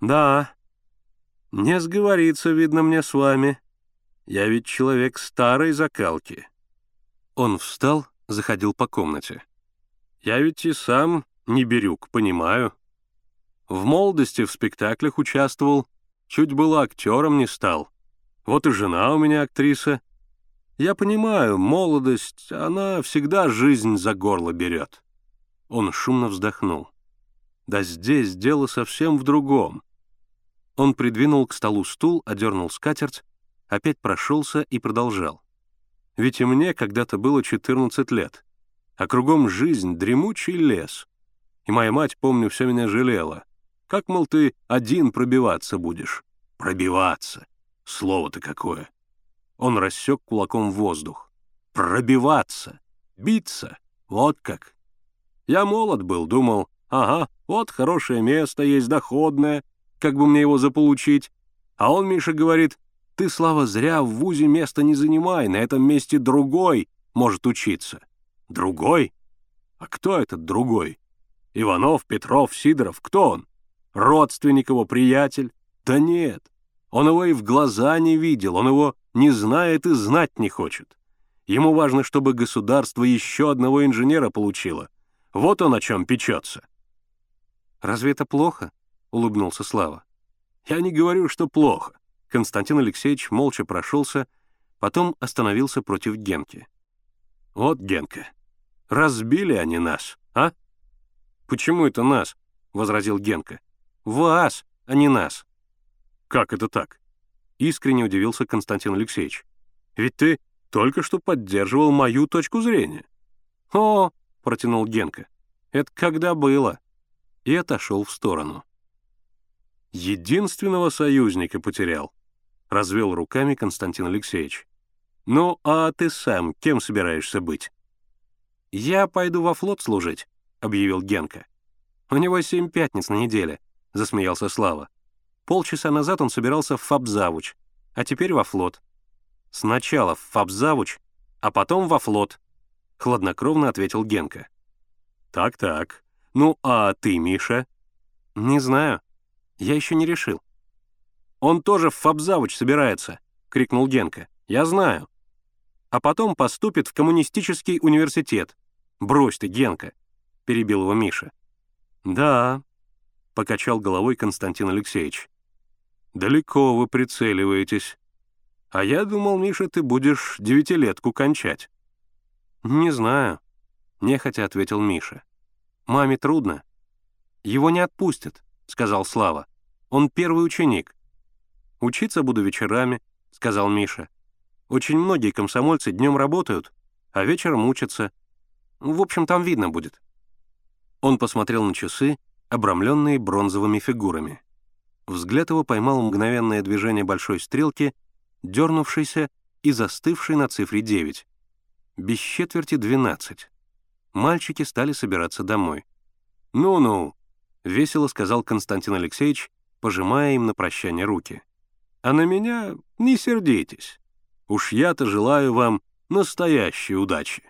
Да, не сговориться, видно мне с вами. Я ведь человек старой закалки. Он встал, заходил по комнате. Я ведь и сам не берюк, понимаю. В молодости в спектаклях участвовал, чуть было актером не стал. Вот и жена у меня актриса. Я понимаю, молодость, она всегда жизнь за горло берет. Он шумно вздохнул. Да здесь дело совсем в другом. Он придвинул к столу стул, одернул скатерть, опять прошелся и продолжал. Ведь и мне когда-то было 14 лет, а кругом жизнь, дремучий лес. И моя мать, помню, все меня жалела. Как, мол, ты один пробиваться будешь? Пробиваться. Слово-то какое. Он рассек кулаком воздух. Пробиваться. Биться. Вот как. Я молод был, думал, ага, вот хорошее место есть, доходное, как бы мне его заполучить. А он, Миша, говорит, ты, Слава, зря в ВУЗе место не занимай, на этом месте другой может учиться. Другой? А кто этот другой? Иванов, Петров, Сидоров, кто он? Родственник его, приятель? Да нет, он его и в глаза не видел, он его не знает и знать не хочет. Ему важно, чтобы государство еще одного инженера получило. Вот он о чем печется. «Разве это плохо?» — улыбнулся Слава. «Я не говорю, что плохо». Константин Алексеевич молча прошелся, потом остановился против Генки. «Вот, Генка, разбили они нас, а?» «Почему это нас?» — возразил Генка. «Вас, а не нас». «Как это так?» — искренне удивился Константин Алексеевич. «Ведь ты только что поддерживал мою точку зрения». «О!» — протянул Генка. «Это когда было?» И отошел в сторону единственного союзника потерял», — развел руками Константин Алексеевич. «Ну, а ты сам кем собираешься быть?» «Я пойду во флот служить», — объявил Генка. «У него семь пятниц на неделе», — засмеялся Слава. Полчаса назад он собирался в Фабзавуч, а теперь во флот. Сначала в Фабзавуч, а потом во флот, — хладнокровно ответил Генка. «Так-так. Ну, а ты, Миша?» «Не знаю. Я еще не решил. «Он тоже в Фабзавуч собирается», — крикнул Генка. «Я знаю». «А потом поступит в коммунистический университет». «Брось ты, Генка», — перебил его Миша. «Да», — покачал головой Константин Алексеевич. «Далеко вы прицеливаетесь. А я думал, Миша, ты будешь девятилетку кончать». «Не знаю», — нехотя ответил Миша. «Маме трудно. Его не отпустят. — сказал Слава. «Он первый ученик». «Учиться буду вечерами», — сказал Миша. «Очень многие комсомольцы днем работают, а вечером учатся. В общем, там видно будет». Он посмотрел на часы, обрамленные бронзовыми фигурами. Взгляд его поймал мгновенное движение большой стрелки, дернувшейся и застывшей на цифре 9. Без четверти 12. Мальчики стали собираться домой. «Ну-ну», — весело сказал Константин Алексеевич, пожимая им на прощание руки. «А на меня не сердитесь. Уж я-то желаю вам настоящей удачи».